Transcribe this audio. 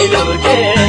little orquesta.